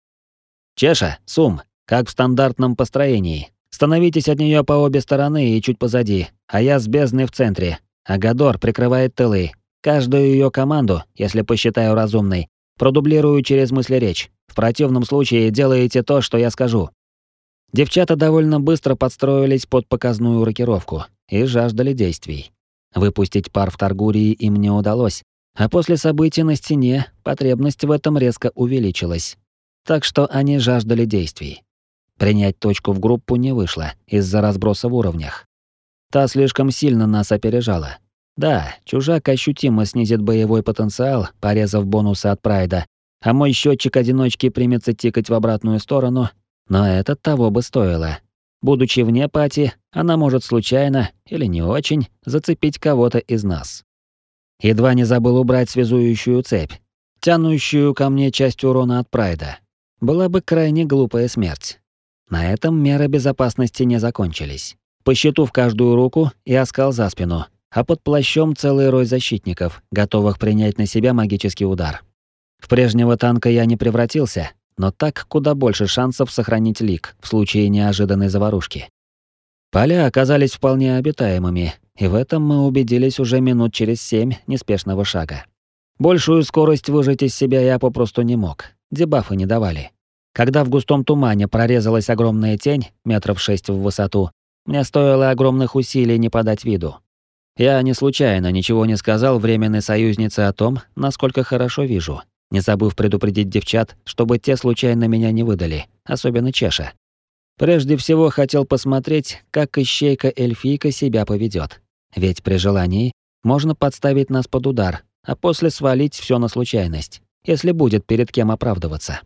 «Чеша, Сум, как в стандартном построении. Становитесь от нее по обе стороны и чуть позади, а я с бездны в центре. А Гадор прикрывает тылы. Каждую ее команду, если посчитаю разумной, продублирую через мысли-речь. В противном случае делаете то, что я скажу. Девчата довольно быстро подстроились под показную рокировку и жаждали действий. Выпустить пар в Таргурии им не удалось, а после событий на стене потребность в этом резко увеличилась. Так что они жаждали действий. Принять точку в группу не вышло из-за разброса в уровнях. Та слишком сильно нас опережала. Да, чужак ощутимо снизит боевой потенциал, порезав бонусы от прайда, а мой счетчик одиночки примется тикать в обратную сторону, но это того бы стоило. Будучи вне пати, она может случайно, или не очень, зацепить кого-то из нас. Едва не забыл убрать связующую цепь, тянущую ко мне часть урона от прайда. Была бы крайне глупая смерть. На этом меры безопасности не закончились. По щиту в каждую руку и оскал за спину, а под плащом целый рой защитников, готовых принять на себя магический удар. В прежнего танка я не превратился, но так куда больше шансов сохранить лик в случае неожиданной заварушки. Поля оказались вполне обитаемыми, и в этом мы убедились уже минут через семь неспешного шага. Большую скорость выжать из себя я попросту не мог, дебафы не давали. Когда в густом тумане прорезалась огромная тень, метров шесть в высоту, мне стоило огромных усилий не подать виду. Я не случайно ничего не сказал временной союзнице о том, насколько хорошо вижу, не забыв предупредить девчат, чтобы те случайно меня не выдали, особенно Чеша. Прежде всего хотел посмотреть, как ищейка-эльфийка себя поведет. Ведь при желании можно подставить нас под удар, а после свалить все на случайность, если будет перед кем оправдываться.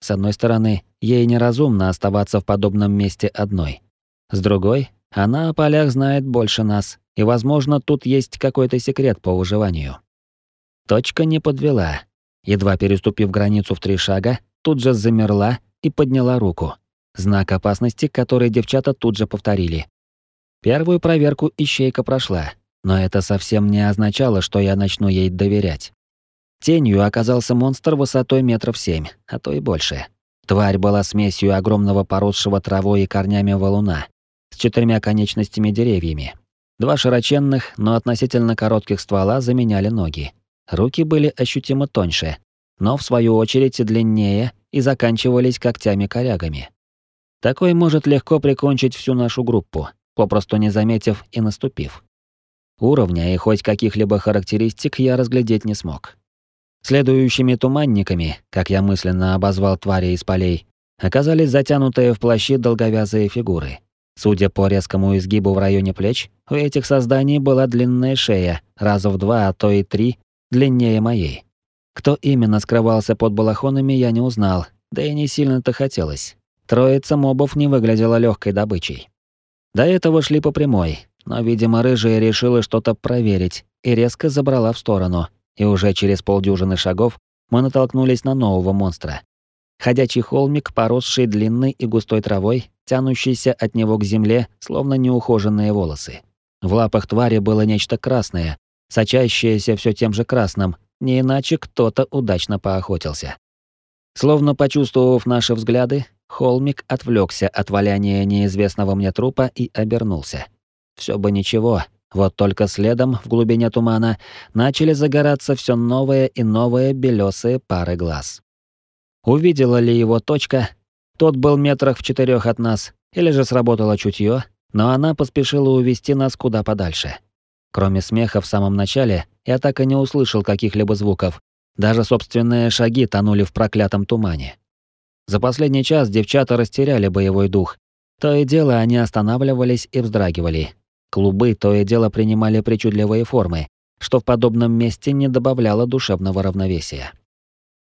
С одной стороны, ей неразумно оставаться в подобном месте одной. С другой, она о полях знает больше нас, и, возможно, тут есть какой-то секрет по выживанию. Точка не подвела. Едва переступив границу в три шага, тут же замерла и подняла руку. Знак опасности, который девчата тут же повторили. Первую проверку ищейка прошла, но это совсем не означало, что я начну ей доверять. Тенью оказался монстр высотой метров семь, а то и больше. Тварь была смесью огромного поросшего травой и корнями валуна, с четырьмя конечностями деревьями. Два широченных, но относительно коротких ствола заменяли ноги. Руки были ощутимо тоньше, но в свою очередь длиннее и заканчивались когтями-корягами. Такой может легко прикончить всю нашу группу, попросту не заметив и наступив. Уровня и хоть каких-либо характеристик я разглядеть не смог. Следующими туманниками, как я мысленно обозвал твари из полей, оказались затянутые в плащи долговязые фигуры. Судя по резкому изгибу в районе плеч, у этих созданий была длинная шея, раза в два, а то и три, длиннее моей. Кто именно скрывался под балахонами, я не узнал, да и не сильно-то хотелось. Троица мобов не выглядела легкой добычей. До этого шли по прямой, но, видимо, рыжая решила что-то проверить и резко забрала в сторону, и уже через полдюжины шагов мы натолкнулись на нового монстра. Ходячий холмик, поросший длинной и густой травой, тянущийся от него к земле, словно неухоженные волосы. В лапах твари было нечто красное, сочащееся все тем же красным, не иначе кто-то удачно поохотился. Словно почувствовав наши взгляды, холмик отвлекся от валяния неизвестного мне трупа и обернулся. Все бы ничего, вот только следом, в глубине тумана, начали загораться все новые и новые белесые пары глаз. Увидела ли его точка? Тот был метрах в четырех от нас, или же сработало чутье, но она поспешила увести нас куда подальше. Кроме смеха в самом начале, я так и не услышал каких-либо звуков. Даже собственные шаги тонули в проклятом тумане. За последний час девчата растеряли боевой дух. То и дело они останавливались и вздрагивали, Клубы то и дело принимали причудливые формы, что в подобном месте не добавляло душевного равновесия.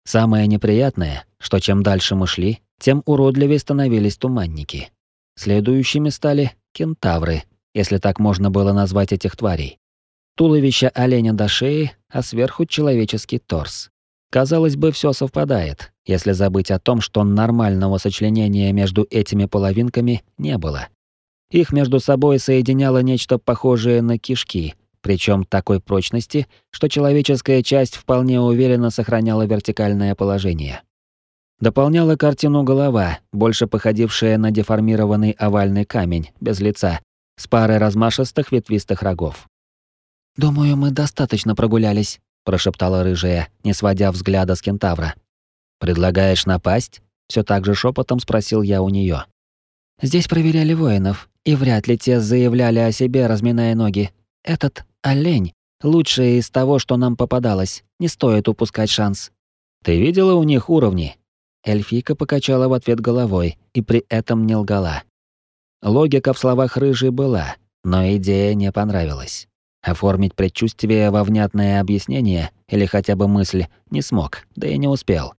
Самое неприятное, что чем дальше мы шли, тем уродливее становились туманники. Следующими стали кентавры, если так можно было назвать этих тварей. Туловище оленя до шеи, а сверху человеческий торс. Казалось бы, все совпадает, если забыть о том, что нормального сочленения между этими половинками не было. Их между собой соединяло нечто похожее на кишки, причем такой прочности, что человеческая часть вполне уверенно сохраняла вертикальное положение. Дополняла картину голова, больше походившая на деформированный овальный камень, без лица, с парой размашистых ветвистых рогов. «Думаю, мы достаточно прогулялись», – прошептала рыжая, не сводя взгляда с кентавра. «Предлагаешь напасть?» – все так же шепотом спросил я у нее. «Здесь проверяли воинов, и вряд ли те заявляли о себе, разминая ноги. Этот олень – лучшее из того, что нам попадалось, не стоит упускать шанс». «Ты видела у них уровни?» Эльфийка покачала в ответ головой и при этом не лгала. Логика в словах рыжей была, но идея не понравилась. Оформить предчувствие во внятное объяснение или хотя бы мысль не смог, да и не успел.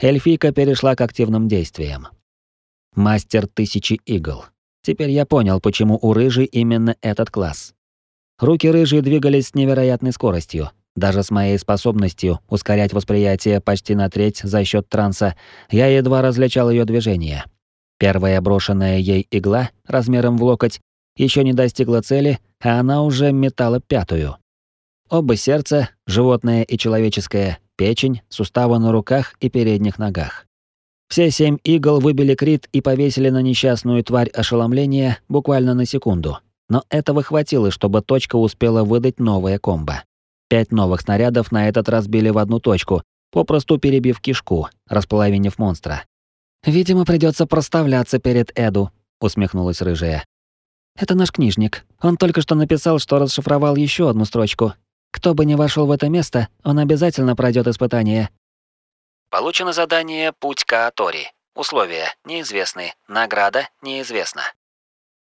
Эльфийка перешла к активным действиям. Мастер тысячи игл. Теперь я понял, почему у рыжей именно этот класс. Руки рыжей двигались с невероятной скоростью, даже с моей способностью ускорять восприятие почти на треть за счет транса, я едва различал ее движения. Первая брошенная ей игла, размером в локоть, еще не достигла цели, а она уже метала пятую. Оба сердца, животное и человеческое, печень, суставы на руках и передних ногах. Все семь игл выбили крит и повесили на несчастную тварь ошеломление буквально на секунду. Но этого хватило, чтобы точка успела выдать новое комбо. Пять новых снарядов на этот раз били в одну точку, попросту перебив кишку, располовинив монстра. «Видимо, придется проставляться перед Эду», — усмехнулась рыжая. «Это наш книжник. Он только что написал, что расшифровал еще одну строчку. Кто бы ни вошел в это место, он обязательно пройдет испытание». Получено задание «Путь Каатори». Условия неизвестны, награда неизвестна.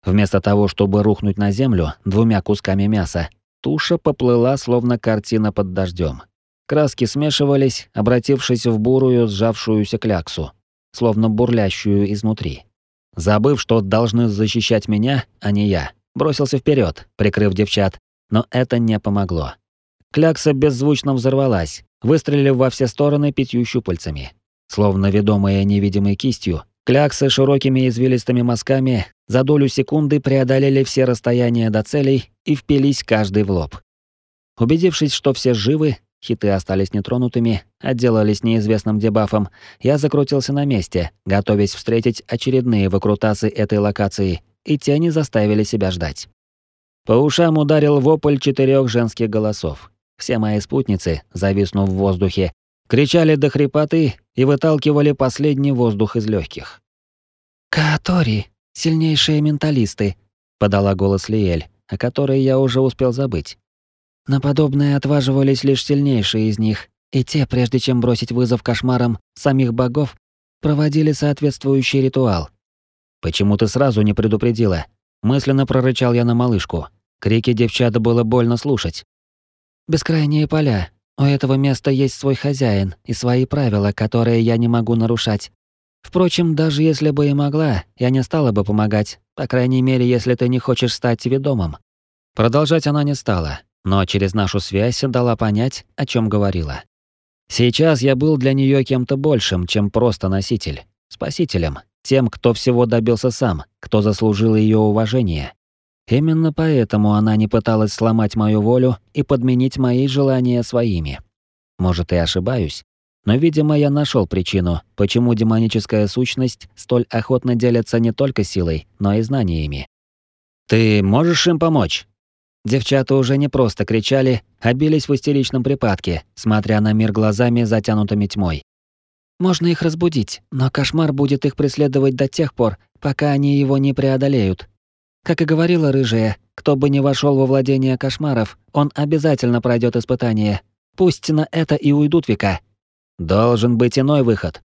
Вместо того, чтобы рухнуть на землю двумя кусками мяса, Туша поплыла, словно картина под дождем. Краски смешивались, обратившись в бурую, сжавшуюся кляксу, словно бурлящую изнутри. Забыв, что должны защищать меня, а не я, бросился вперед, прикрыв девчат, но это не помогло. Клякса беззвучно взорвалась, выстрелив во все стороны пятью щупальцами. Словно ведомая невидимой кистью, кляксы широкими извилистыми мазками за долю секунды преодолели все расстояния до целей и впились каждый в лоб. Убедившись, что все живы, хиты остались нетронутыми, отделались неизвестным дебафом, я закрутился на месте, готовясь встретить очередные выкрутасы этой локации, и те не заставили себя ждать. По ушам ударил вопль четырех женских голосов. Все мои спутницы, зависнув в воздухе, кричали до хрипоты и выталкивали последний воздух из легких. «Каатори!» Сильнейшие менталисты, подала голос Лиэль, о которой я уже успел забыть. На подобное отваживались лишь сильнейшие из них, и те, прежде чем бросить вызов кошмарам самих богов, проводили соответствующий ритуал. Почему ты сразу не предупредила? Мысленно прорычал я на малышку. Крики девчат было больно слушать. Бескрайние поля. У этого места есть свой хозяин и свои правила, которые я не могу нарушать. Впрочем, даже если бы и могла, я не стала бы помогать, по крайней мере, если ты не хочешь стать ведомым. Продолжать она не стала, но через нашу связь дала понять, о чем говорила. Сейчас я был для нее кем-то большим, чем просто носитель, спасителем, тем, кто всего добился сам, кто заслужил ее уважение. Именно поэтому она не пыталась сломать мою волю и подменить мои желания своими. Может, и ошибаюсь, но, видимо, я нашел причину, почему демоническая сущность столь охотно делится не только силой, но и знаниями. «Ты можешь им помочь?» Девчата уже не просто кричали, а бились в истеричном припадке, смотря на мир глазами, затянутыми тьмой. «Можно их разбудить, но кошмар будет их преследовать до тех пор, пока они его не преодолеют. Как и говорила рыжая, кто бы ни вошел во владение кошмаров, он обязательно пройдет испытание. Пусть на это и уйдут века, Должен быть иной выход.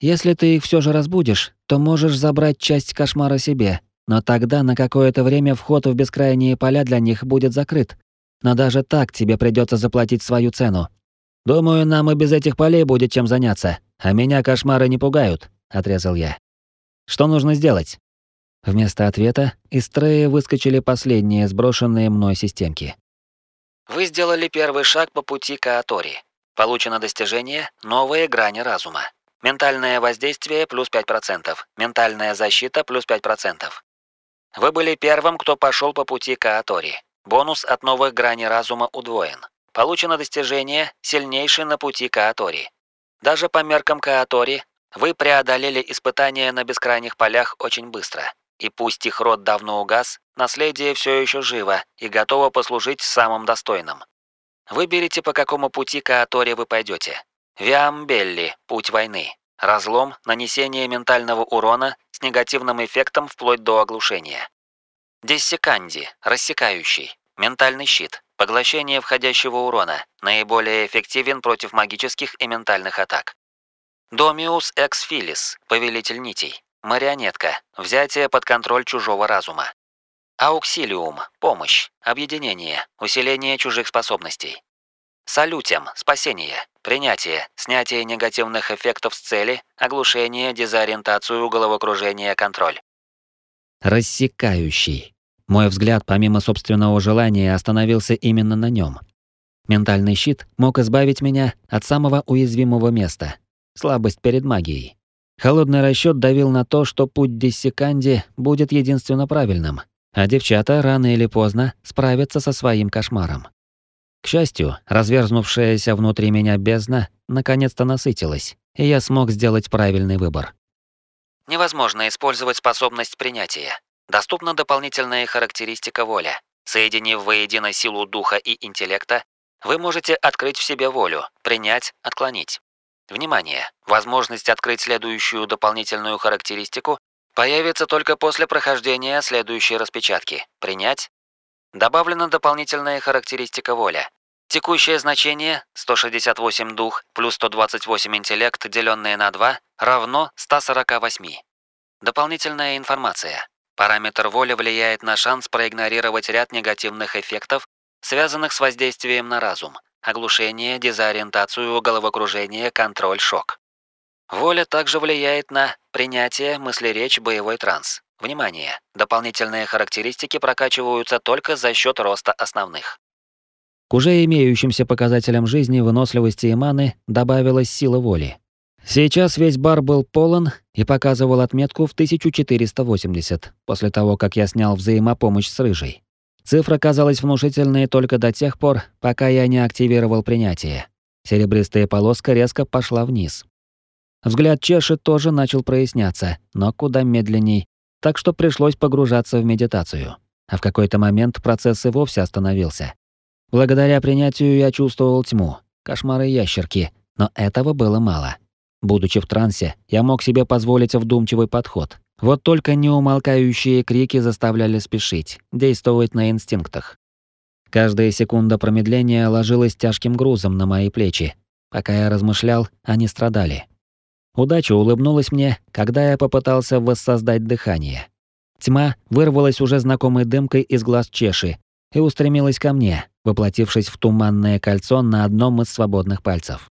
Если ты их все же разбудишь, то можешь забрать часть кошмара себе, но тогда на какое-то время вход в бескрайние поля для них будет закрыт. Но даже так тебе придется заплатить свою цену. Думаю, нам и без этих полей будет чем заняться, а меня кошмары не пугают, отрезал я. Что нужно сделать? Вместо ответа из стрея выскочили последние сброшенные мной системки. Вы сделали первый шаг по пути к Аатори. Получено достижение «Новые грани разума». Ментальное воздействие плюс 5%, ментальная защита плюс 5%. Вы были первым, кто пошел по пути к Аатори. Бонус от новых граней разума удвоен. Получено достижение «Сильнейший на пути к Аатори». Даже по меркам Каатори Вы преодолели испытания на бескрайних полях очень быстро. И пусть их род давно угас, наследие все еще живо и готово послужить самым достойным. Выберите, по какому пути Кааторе вы пойдете. Виамбелли – путь войны. Разлом – нанесение ментального урона с негативным эффектом вплоть до оглушения. Диссеканди – рассекающий. Ментальный щит. Поглощение входящего урона. Наиболее эффективен против магических и ментальных атак. Домиус Экс Филис, повелитель нитей. Марионетка. Взятие под контроль чужого разума. Ауксилиум. Помощь. Объединение. Усиление чужих способностей. Салютем. Спасение. Принятие. Снятие негативных эффектов с цели. Оглушение, дезориентацию, головокружение, контроль. Рассекающий. Мой взгляд, помимо собственного желания, остановился именно на нем. Ментальный щит мог избавить меня от самого уязвимого места — слабость перед магией. Холодный расчет давил на то, что путь Диссеканди будет единственно правильным, а девчата рано или поздно справятся со своим кошмаром. К счастью, разверзнувшаяся внутри меня бездна наконец-то насытилась, и я смог сделать правильный выбор. Невозможно использовать способность принятия. Доступна дополнительная характеристика воля. Соединив воедино силу духа и интеллекта, вы можете открыть в себе волю, принять, отклонить. Внимание! Возможность открыть следующую дополнительную характеристику появится только после прохождения следующей распечатки. Принять. Добавлена дополнительная характеристика воля. Текущее значение 168 дух плюс 128 интеллект, деленное на 2, равно 148. Дополнительная информация. Параметр воли влияет на шанс проигнорировать ряд негативных эффектов, связанных с воздействием на разум. Оглушение, дезориентацию, головокружение, контроль, шок. Воля также влияет на принятие, мыслеречь, боевой транс. Внимание! Дополнительные характеристики прокачиваются только за счет роста основных. К уже имеющимся показателям жизни, выносливости и маны добавилась сила воли. Сейчас весь бар был полон и показывал отметку в 1480, после того, как я снял взаимопомощь с Рыжей. Цифра казалась внушительной только до тех пор, пока я не активировал принятие. Серебристая полоска резко пошла вниз. Взгляд Чеши тоже начал проясняться, но куда медленней, так что пришлось погружаться в медитацию. А в какой-то момент процесс и вовсе остановился. Благодаря принятию я чувствовал тьму, кошмары ящерки, но этого было мало. Будучи в трансе, я мог себе позволить вдумчивый подход. Вот только неумолкающие крики заставляли спешить, действовать на инстинктах. Каждая секунда промедления ложилась тяжким грузом на мои плечи. Пока я размышлял, они страдали. Удача улыбнулась мне, когда я попытался воссоздать дыхание. Тьма вырвалась уже знакомой дымкой из глаз Чеши и устремилась ко мне, воплотившись в туманное кольцо на одном из свободных пальцев.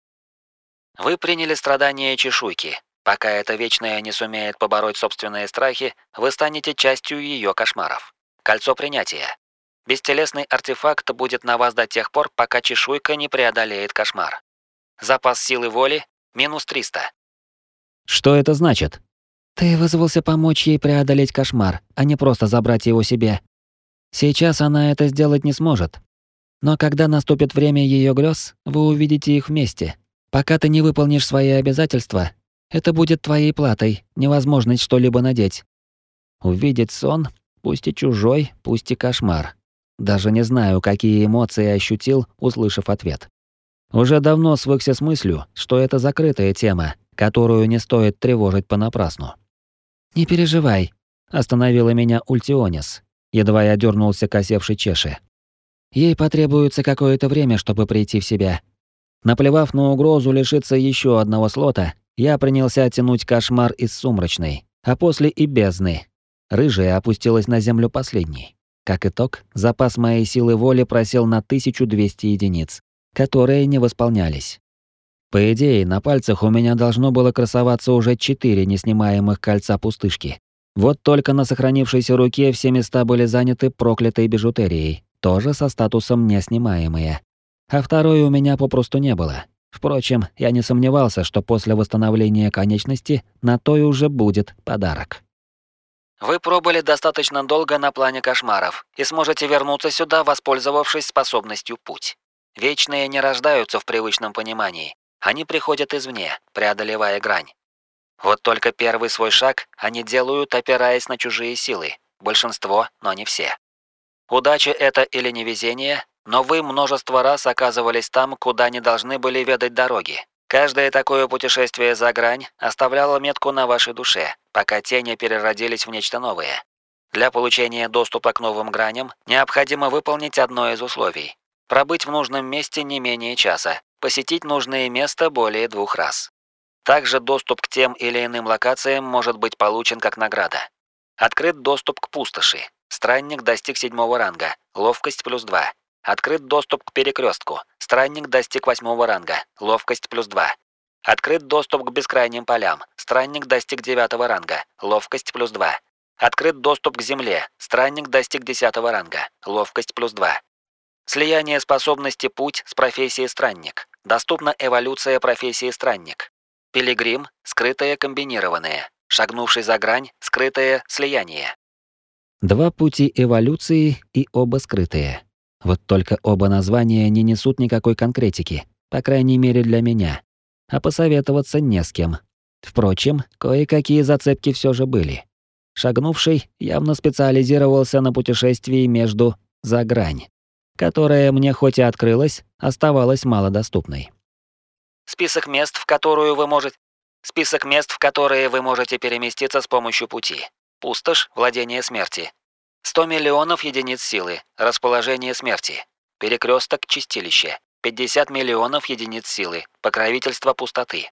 Вы приняли страдания чешуйки. Пока эта вечная не сумеет побороть собственные страхи, вы станете частью ее кошмаров. Кольцо принятия. Бестелесный артефакт будет на вас до тех пор, пока чешуйка не преодолеет кошмар. Запас силы воли – минус 300. Что это значит? Ты вызвался помочь ей преодолеть кошмар, а не просто забрать его себе. Сейчас она это сделать не сможет. Но когда наступит время ее грез, вы увидите их вместе. Пока ты не выполнишь свои обязательства, это будет твоей платой, невозможность что-либо надеть. Увидеть сон, пусть и чужой, пусть и кошмар. Даже не знаю, какие эмоции ощутил, услышав ответ. Уже давно свыкся с мыслью, что это закрытая тема, которую не стоит тревожить понапрасну. «Не переживай», — остановила меня Ультионис. Едва я дернулся к осевшей чеше. Ей потребуется какое-то время, чтобы прийти в себя. Наплевав на угрозу лишиться еще одного слота, я принялся тянуть кошмар из сумрачной, а после и бездны. Рыжая опустилась на землю последней. Как итог, запас моей силы воли просел на 1200 единиц, которые не восполнялись. По идее, на пальцах у меня должно было красоваться уже четыре неснимаемых кольца пустышки. Вот только на сохранившейся руке все места были заняты проклятой бижутерией, тоже со статусом «неснимаемые». А второй у меня попросту не было. Впрочем, я не сомневался, что после восстановления конечности на той уже будет подарок. Вы пробыли достаточно долго на плане кошмаров и сможете вернуться сюда, воспользовавшись способностью «Путь». Вечные не рождаются в привычном понимании. Они приходят извне, преодолевая грань. Вот только первый свой шаг они делают, опираясь на чужие силы. Большинство, но не все. Удача это или невезение, но вы множество раз оказывались там, куда не должны были ведать дороги. Каждое такое путешествие за грань оставляло метку на вашей душе, пока те не переродились в нечто новое. Для получения доступа к новым граням необходимо выполнить одно из условий. Пробыть в нужном месте не менее часа, посетить нужное место более двух раз. Также доступ к тем или иным локациям может быть получен как награда. Открыт доступ к пустоши. Странник достиг седьмого ранга, ловкость плюс 2. Открыт доступ к перекрестку. Странник достиг восьмого ранга, ловкость плюс 2. Открыт доступ к бескрайним полям. Странник достиг девятого ранга, ловкость плюс 2. Открыт доступ к земле. Странник достиг десятого ранга, ловкость плюс 2. Слияние способности путь с профессией странник. Доступна эволюция профессии странник. Пилигрим – скрытое комбинированное. Шагнувший за грань – скрытое слияние. Два пути эволюции и оба скрытые. Вот только оба названия не несут никакой конкретики, по крайней мере для меня. А посоветоваться не с кем. Впрочем, кое-какие зацепки все же были. Шагнувший явно специализировался на путешествии между «за грань», которая мне хоть и открылась, оставалась малодоступной. Список мест, в которую вы можете... Список мест, в которые вы можете переместиться с помощью пути. Пустошь, владение смерти. 100 миллионов единиц силы, расположение смерти. Перекресток, чистилище. 50 миллионов единиц силы, покровительство пустоты.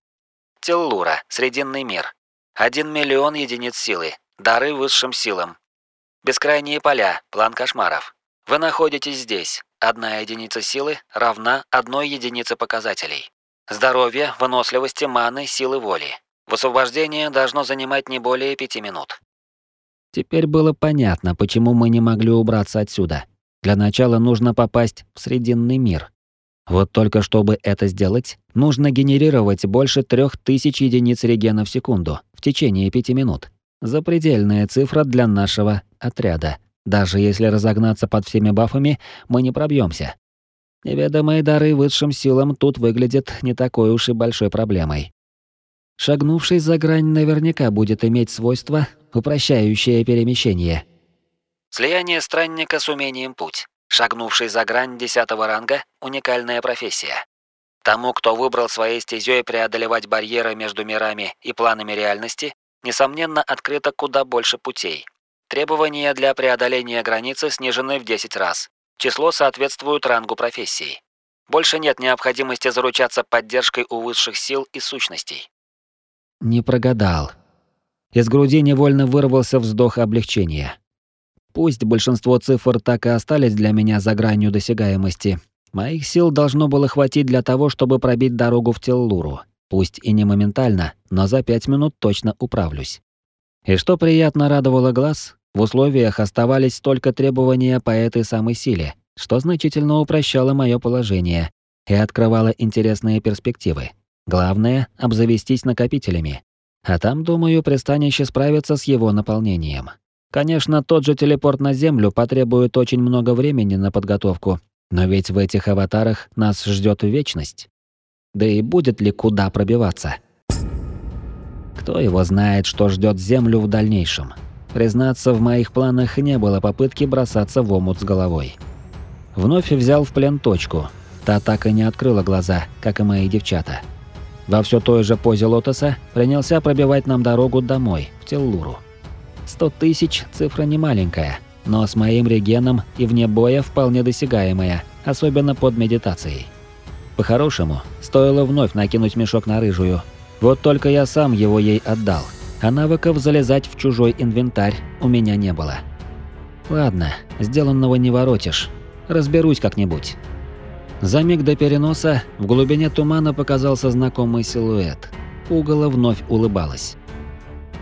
Теллура, срединный мир. 1 миллион единиц силы, дары высшим силам. Бескрайние поля, план кошмаров. Вы находитесь здесь. Одна единица силы равна одной единице показателей. Здоровье, выносливости, маны, силы воли. Высвобождение должно занимать не более пяти минут. Теперь было понятно, почему мы не могли убраться отсюда. Для начала нужно попасть в Срединный мир. Вот только чтобы это сделать, нужно генерировать больше трех тысяч единиц регена в секунду в течение пяти минут. Запредельная цифра для нашего отряда. Даже если разогнаться под всеми бафами, мы не пробьемся. Неведомые дары высшим силам тут выглядят не такой уж и большой проблемой. Шагнувший за грань наверняка будет иметь свойство, упрощающее перемещение. Слияние странника с умением путь. Шагнувший за грань десятого ранга – уникальная профессия. Тому, кто выбрал своей стезей преодолевать барьеры между мирами и планами реальности, несомненно, открыто куда больше путей. Требования для преодоления границы снижены в 10 раз, Число соответствует рангу профессии. Больше нет необходимости заручаться поддержкой у высших сил и сущностей. Не прогадал. Из груди невольно вырвался вздох облегчения. Пусть большинство цифр так и остались для меня за гранью досягаемости, моих сил должно было хватить для того, чтобы пробить дорогу в Теллуру. Пусть и не моментально, но за пять минут точно управлюсь. И что приятно радовало глаз, в условиях оставались только требования по этой самой силе, что значительно упрощало мое положение и открывало интересные перспективы. Главное — обзавестись накопителями. А там, думаю, пристанище справится с его наполнением. Конечно, тот же телепорт на Землю потребует очень много времени на подготовку, но ведь в этих аватарах нас ждет вечность. Да и будет ли куда пробиваться? Кто его знает, что ждет Землю в дальнейшем? Признаться, в моих планах не было попытки бросаться в омут с головой. Вновь взял в плен точку. Та так и не открыла глаза, как и мои девчата. Во все той же позе лотоса принялся пробивать нам дорогу домой, в Теллуру. Сто тысяч – цифра не маленькая, но с моим регеном и вне боя вполне досягаемая, особенно под медитацией. По-хорошему, стоило вновь накинуть мешок на рыжую. Вот только я сам его ей отдал – а навыков залезать в чужой инвентарь у меня не было. Ладно, сделанного не воротишь. Разберусь как-нибудь. За миг до переноса в глубине тумана показался знакомый силуэт. Угола вновь улыбалась.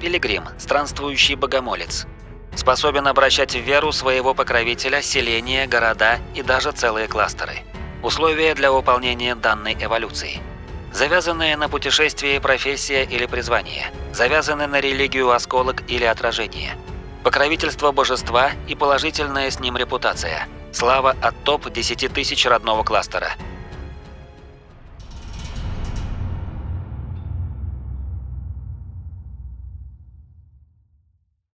Пилигрим, странствующий богомолец. Способен обращать в веру своего покровителя селения, города и даже целые кластеры. Условия для выполнения данной эволюции – Завязанная на путешествие профессия или призвание. Завязаны на религию осколок или отражение. Покровительство божества и положительная с ним репутация. Слава от топ 10 тысяч родного кластера.